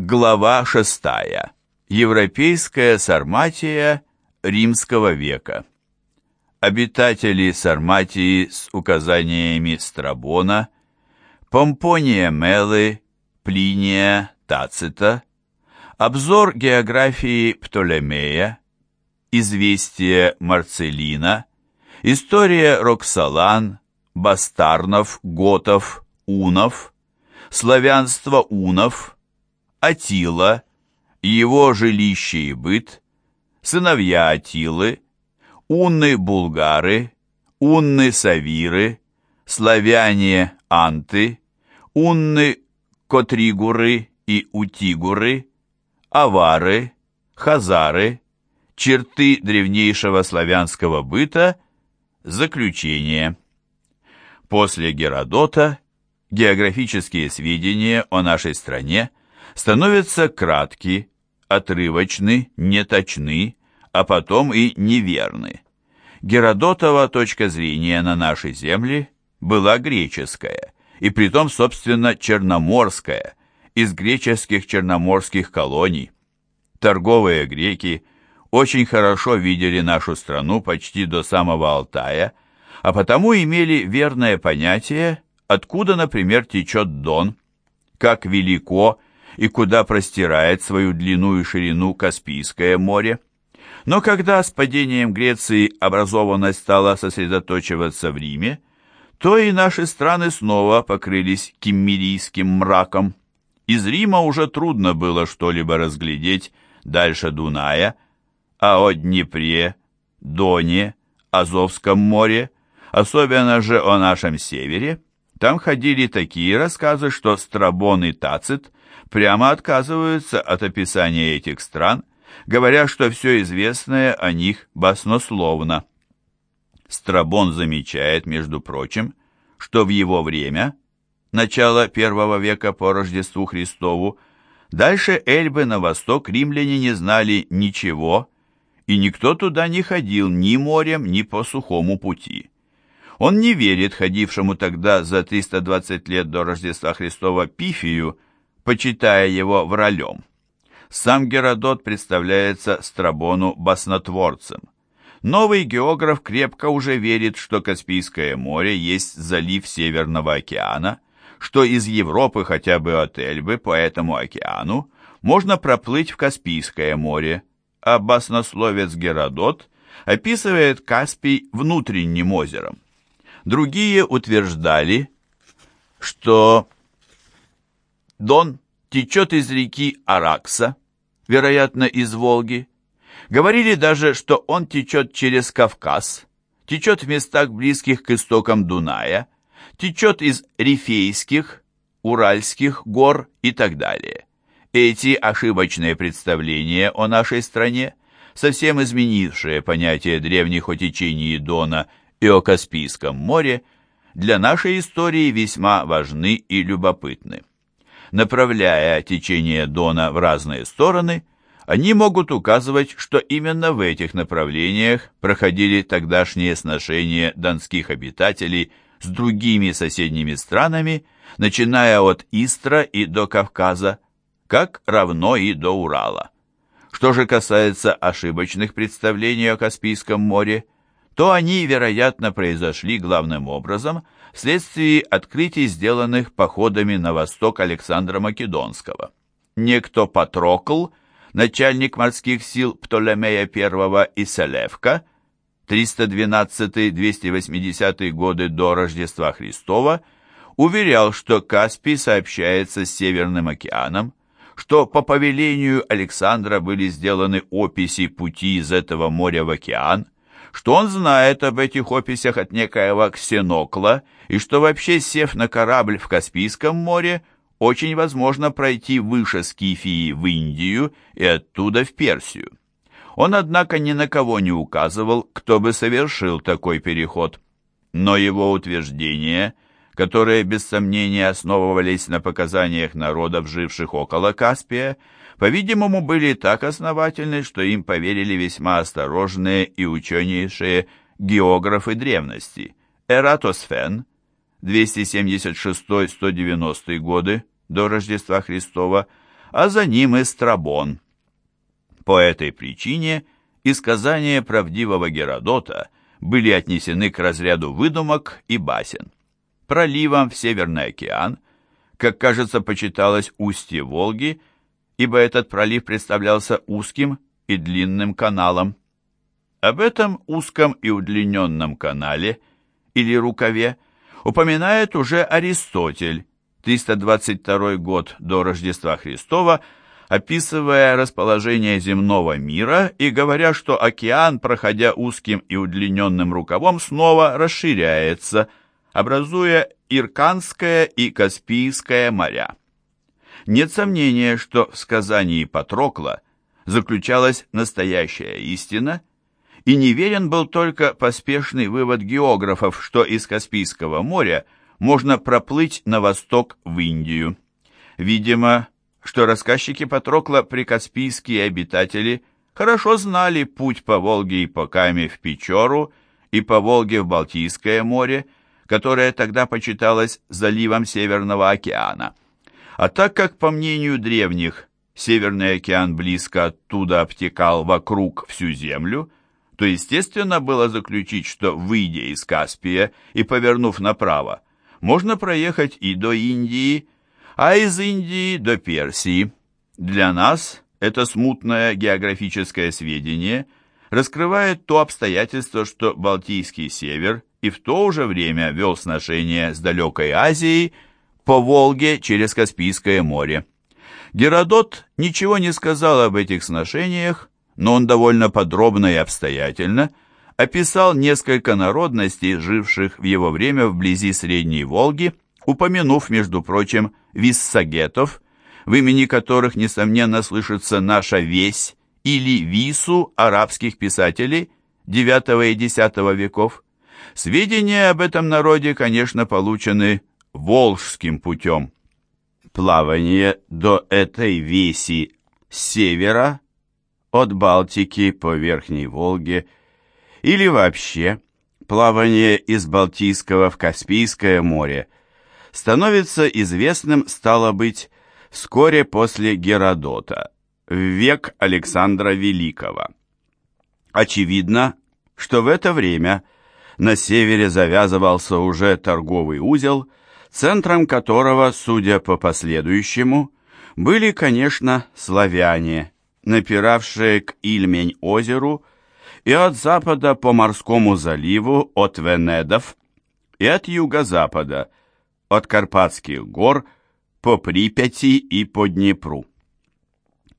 Глава шестая. Европейская Сарматия римского века. Обитатели Сарматии с указаниями Страбона, Помпония Мелы, Плиния, Тацита, обзор географии Птолемея, известие Марцелина, история Роксолан, Бастарнов, Готов, Унов, славянство Унов, Атила, его жилище и быт, сыновья Атилы, унны-булгары, унны-савиры, славяне Анты, унны-котригуры и утигуры, авары, хазары, черты древнейшего славянского быта, заключение. После Геродота географические сведения о нашей стране становятся кратки, отрывочны, неточны, а потом и неверны. Геродотова точка зрения на наши земли была греческая, и притом, собственно, черноморская, из греческих черноморских колоний. Торговые греки очень хорошо видели нашу страну почти до самого Алтая, а потому имели верное понятие, откуда, например, течет Дон, как велико и куда простирает свою длину и ширину Каспийское море. Но когда с падением Греции образованность стала сосредоточиваться в Риме, то и наши страны снова покрылись киммерийским мраком. Из Рима уже трудно было что-либо разглядеть дальше Дуная, а о Днепре, Доне, Азовском море, особенно же о нашем севере, там ходили такие рассказы, что Страбон и Тацит прямо отказываются от описания этих стран, говоря, что все известное о них баснословно. Страбон замечает, между прочим, что в его время, начало первого века по Рождеству Христову, дальше Эльбы на восток римляне не знали ничего, и никто туда не ходил ни морем, ни по сухому пути. Он не верит ходившему тогда за 320 лет до Рождества Христова Пифию, почитая его вралем. Сам Геродот представляется Страбону баснотворцем. Новый географ крепко уже верит, что Каспийское море есть залив Северного океана, что из Европы хотя бы от Эльбы по этому океану можно проплыть в Каспийское море, а баснословец Геродот описывает Каспий внутренним озером. Другие утверждали, что Дон течет из реки Аракса, вероятно, из Волги. Говорили даже, что он течет через Кавказ, течет в местах близких к истокам Дуная, течет из Рифейских, Уральских гор и так далее. Эти ошибочные представления о нашей стране, совсем изменившие понятие древних о течении Дона и о Каспийском море, для нашей истории весьма важны и любопытны. Направляя течение Дона в разные стороны, они могут указывать, что именно в этих направлениях проходили тогдашние сношения донских обитателей с другими соседними странами, начиная от Истра и до Кавказа, как равно и до Урала. Что же касается ошибочных представлений о Каспийском море, то они, вероятно, произошли главным образом – вследствие открытий, сделанных походами на восток Александра Македонского. Некто Патрокл, начальник морских сил Птолемея I и Селевка, 312-280 годы до Рождества Христова, уверял, что Каспий сообщается с Северным океаном, что по повелению Александра были сделаны описи пути из этого моря в океан, что он знает об этих описях от некоего Ксенокла, и что вообще, сев на корабль в Каспийском море, очень возможно пройти выше Скифии в Индию и оттуда в Персию. Он, однако, ни на кого не указывал, кто бы совершил такой переход. Но его утверждения, которые без сомнения основывались на показаниях народов, живших около Каспия, по-видимому, были так основательны, что им поверили весьма осторожные и ученейшие географы древности. Эратосфен, 276-190 годы до Рождества Христова, а за ним и Страбон. По этой причине и сказания правдивого Геродота были отнесены к разряду выдумок и басен. Проливом в Северный океан, как кажется, почиталось устье Волги, ибо этот пролив представлялся узким и длинным каналом. Об этом узком и удлиненном канале или рукаве упоминает уже Аристотель, 322 год до Рождества Христова, описывая расположение земного мира и говоря, что океан, проходя узким и удлиненным рукавом, снова расширяется, образуя Ирканское и Каспийское моря. Нет сомнения, что в сказании Патрокла заключалась настоящая истина, и неверен был только поспешный вывод географов, что из Каспийского моря можно проплыть на восток в Индию. Видимо, что рассказчики Патрокла прикаспийские обитатели хорошо знали путь по Волге и по Каме в Печору и по Волге в Балтийское море, которое тогда почиталось заливом Северного океана. А так как, по мнению древних, Северный океан близко оттуда обтекал вокруг всю землю, то естественно было заключить, что, выйдя из Каспия и повернув направо, можно проехать и до Индии, а из Индии до Персии. Для нас это смутное географическое сведение раскрывает то обстоятельство, что Балтийский север и в то же время вел сношения с далекой Азией по Волге через Каспийское море. Геродот ничего не сказал об этих сношениях, но он довольно подробно и обстоятельно описал несколько народностей, живших в его время вблизи Средней Волги, упомянув, между прочим, виссагетов, в имени которых, несомненно, слышится наша весь или вису арабских писателей IX и X веков. Сведения об этом народе, конечно, получены волжским путем. Плавание до этой веси с севера, от Балтики по Верхней Волге, или вообще плавание из Балтийского в Каспийское море – становится известным, стало быть, вскоре после Геродота, в век Александра Великого. Очевидно, что в это время на севере завязывался уже торговый узел, центром которого, судя по последующему, были, конечно, славяне, напиравшие к Ильмень-озеру и от запада по морскому заливу от Венедов, и от юго-запада от Карпатских гор по Припяти и по Днепру.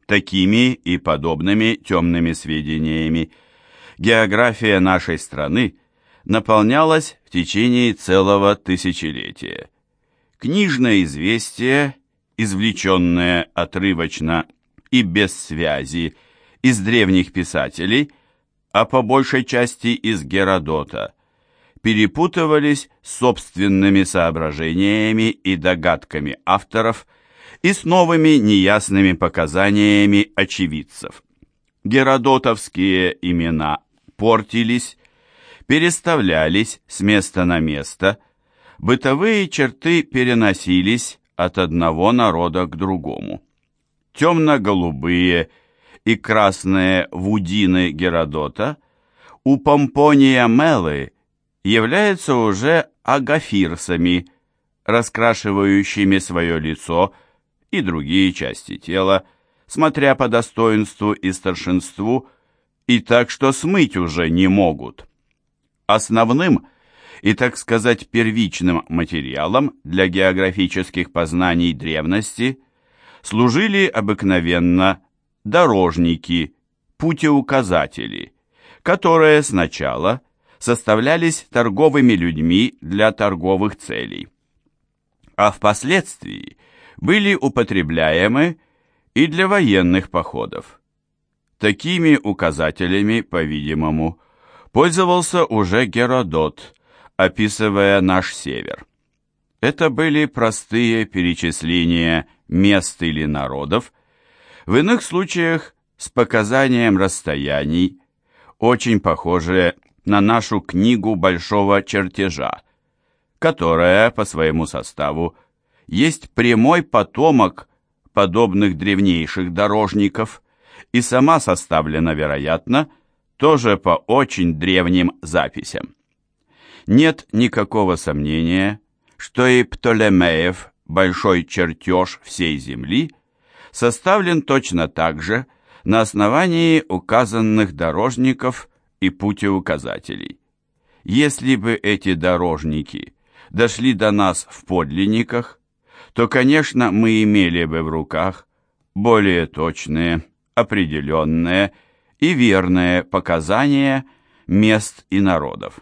Такими и подобными темными сведениями география нашей страны наполнялась в течение целого тысячелетия. Книжное известие, извлеченное отрывочно и без связи из древних писателей, а по большей части из Геродота – перепутывались с собственными соображениями и догадками авторов и с новыми неясными показаниями очевидцев. Геродотовские имена портились, переставлялись с места на место, бытовые черты переносились от одного народа к другому. Темно-голубые и красные вудины Геродота у Помпония Мелы – являются уже агафирсами, раскрашивающими свое лицо и другие части тела, смотря по достоинству и старшинству, и так что смыть уже не могут. Основным и, так сказать, первичным материалом для географических познаний древности служили обыкновенно дорожники, путеуказатели, которые сначала – составлялись торговыми людьми для торговых целей, а впоследствии были употребляемы и для военных походов. Такими указателями, по-видимому, пользовался уже Геродот, описывая наш север. Это были простые перечисления мест или народов, в иных случаях с показанием расстояний, очень похожие на нашу книгу большого чертежа, которая по своему составу есть прямой потомок подобных древнейших дорожников и сама составлена, вероятно, тоже по очень древним записям. Нет никакого сомнения, что и Птолемеев большой чертеж всей Земли составлен точно так же на основании указанных дорожников и путеуказателей. Если бы эти дорожники дошли до нас в подлинниках, то, конечно, мы имели бы в руках более точные, определенные и верные показания мест и народов.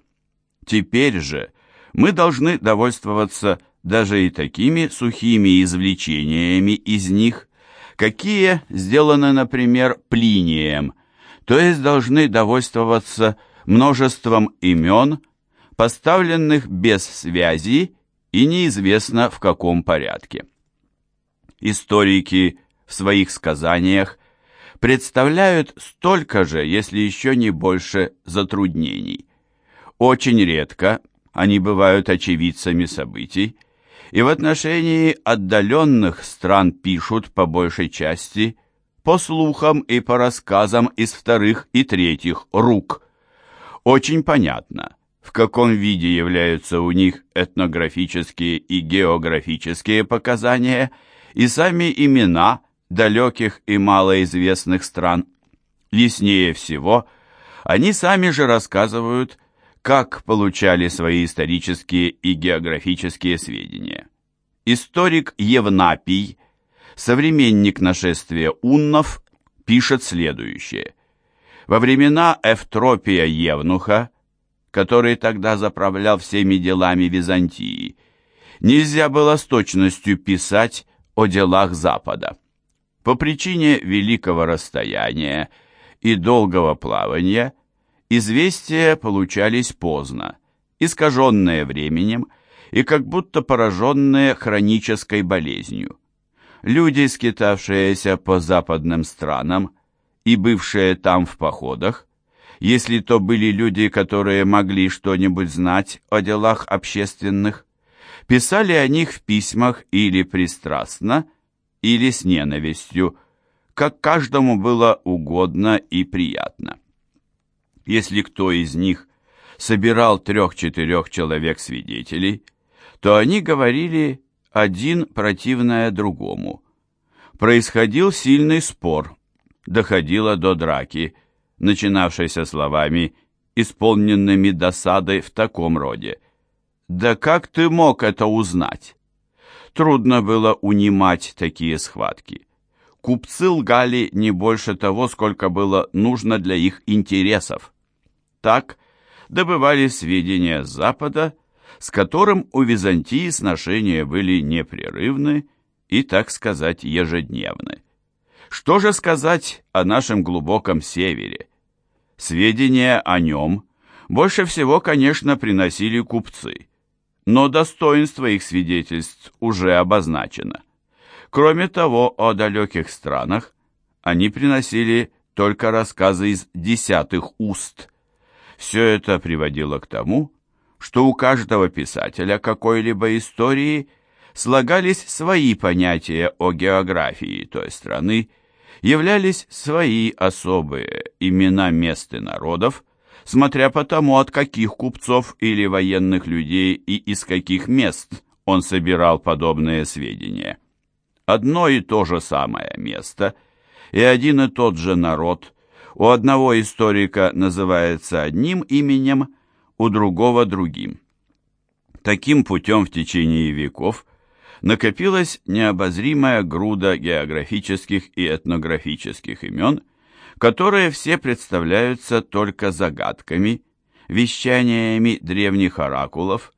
Теперь же мы должны довольствоваться даже и такими сухими извлечениями из них, какие сделаны, например, Плинием, то есть должны довольствоваться множеством имен, поставленных без связи и неизвестно в каком порядке. Историки в своих сказаниях представляют столько же, если еще не больше, затруднений. Очень редко они бывают очевидцами событий, и в отношении отдаленных стран пишут по большей части по слухам и по рассказам из вторых и третьих рук. Очень понятно, в каком виде являются у них этнографические и географические показания и сами имена далеких и малоизвестных стран. Яснее всего, они сами же рассказывают как получали свои исторические и географические сведения. Историк Евнапий, современник нашествия уннов, пишет следующее. Во времена Эвтропия Евнуха, который тогда заправлял всеми делами Византии, нельзя было с точностью писать о делах Запада. По причине великого расстояния и долгого плавания – Известия получались поздно, искаженные временем и как будто пораженные хронической болезнью. Люди, скитавшиеся по западным странам и бывшие там в походах, если то были люди, которые могли что-нибудь знать о делах общественных, писали о них в письмах или пристрастно, или с ненавистью, как каждому было угодно и приятно. Если кто из них собирал трех-четырех человек-свидетелей, то они говорили один противное другому. Происходил сильный спор, доходило до драки, начинавшейся словами, исполненными досадой в таком роде. «Да как ты мог это узнать?» Трудно было унимать такие схватки. Купцы лгали не больше того, сколько было нужно для их интересов так добывали сведения с Запада, с которым у Византии сношения были непрерывны и, так сказать, ежедневны. Что же сказать о нашем глубоком севере? Сведения о нем больше всего, конечно, приносили купцы, но достоинство их свидетельств уже обозначено. Кроме того, о далеких странах они приносили только рассказы из десятых уст – все это приводило к тому, что у каждого писателя какой-либо истории слагались свои понятия о географии той страны, являлись свои особые имена мест и народов, смотря по тому, от каких купцов или военных людей и из каких мест он собирал подобные сведения. Одно и то же самое место и один и тот же народ у одного историка называется одним именем, у другого другим. Таким путем в течение веков накопилась необозримая груда географических и этнографических имен, которые все представляются только загадками, вещаниями древних оракулов,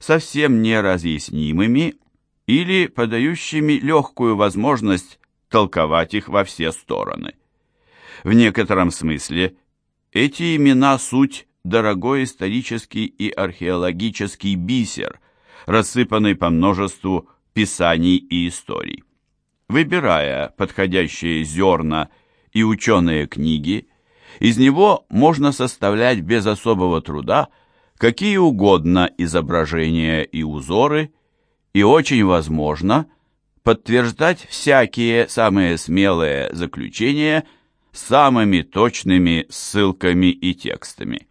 совсем неразъяснимыми или подающими легкую возможность толковать их во все стороны. В некотором смысле эти имена суть дорогой исторический и археологический бисер, рассыпанный по множеству писаний и историй. Выбирая подходящие зерна и ученые книги, из него можно составлять без особого труда какие угодно изображения и узоры, и очень возможно подтверждать всякие самые смелые заключения самыми точными ссылками и текстами.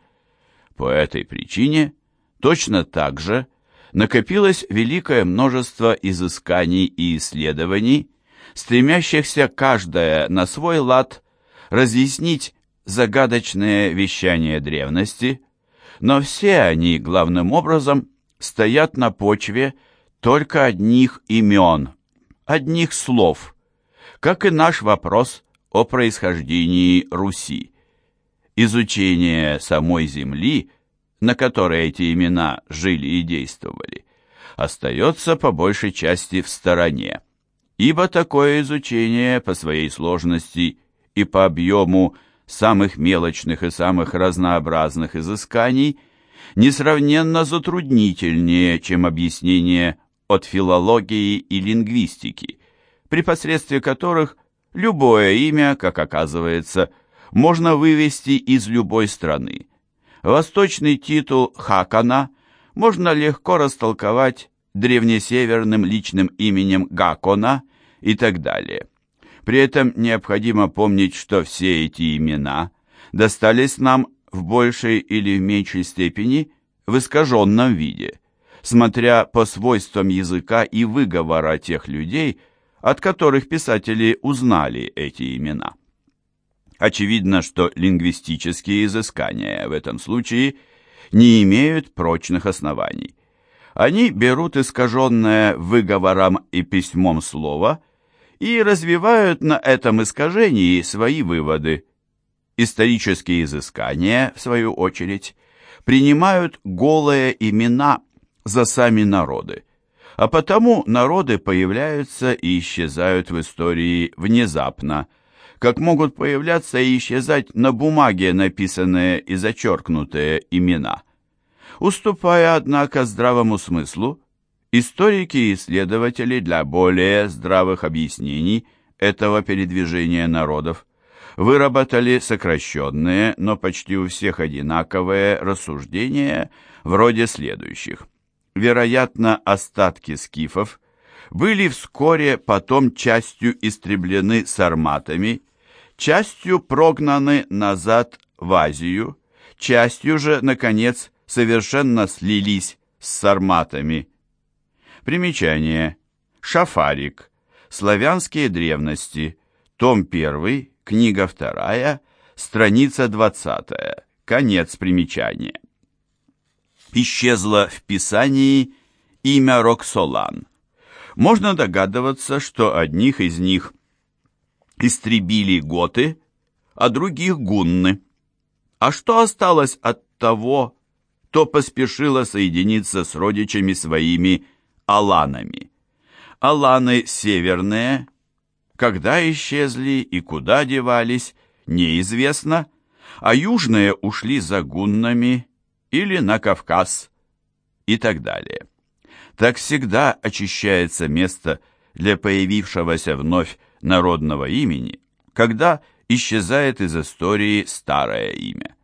По этой причине точно так же накопилось великое множество изысканий и исследований, стремящихся каждое на свой лад разъяснить загадочное вещание древности, но все они главным образом стоят на почве только одних имен, одних слов, как и наш вопрос о происхождении Руси. Изучение самой земли, на которой эти имена жили и действовали, остается по большей части в стороне, ибо такое изучение по своей сложности и по объему самых мелочных и самых разнообразных изысканий несравненно затруднительнее, чем объяснение от филологии и лингвистики, при посредстве которых любое имя, как оказывается, можно вывести из любой страны. Восточный титул Хакана можно легко растолковать древнесеверным личным именем Гакона и так далее. При этом необходимо помнить, что все эти имена достались нам в большей или в меньшей степени в искаженном виде, смотря по свойствам языка и выговора тех людей, от которых писатели узнали эти имена. Очевидно, что лингвистические изыскания в этом случае не имеют прочных оснований. Они берут искаженное выговором и письмом слово и развивают на этом искажении свои выводы. Исторические изыскания, в свою очередь, принимают голые имена за сами народы, а потому народы появляются и исчезают в истории внезапно, как могут появляться и исчезать на бумаге написанные и зачеркнутые имена. Уступая, однако, здравому смыслу, историки и исследователи для более здравых объяснений этого передвижения народов выработали сокращенные, но почти у всех одинаковые рассуждения вроде следующих. Вероятно, остатки скифов были вскоре потом частью истреблены сарматами, частью прогнаны назад в Азию, частью же, наконец, совершенно слились с сарматами. Примечание. Шафарик. Славянские древности. Том 1, книга 2, страница 20. Конец примечания. Исчезло в Писании имя Роксолан. Можно догадываться, что одних из них истребили готы, а других гунны. А что осталось от того, кто поспешило соединиться с родичами своими аланами? Аланы северные, когда исчезли и куда девались, неизвестно, а южные ушли за гуннами или на Кавказ и так далее. Так всегда очищается место для появившегося вновь народного имени, когда исчезает из истории старое имя.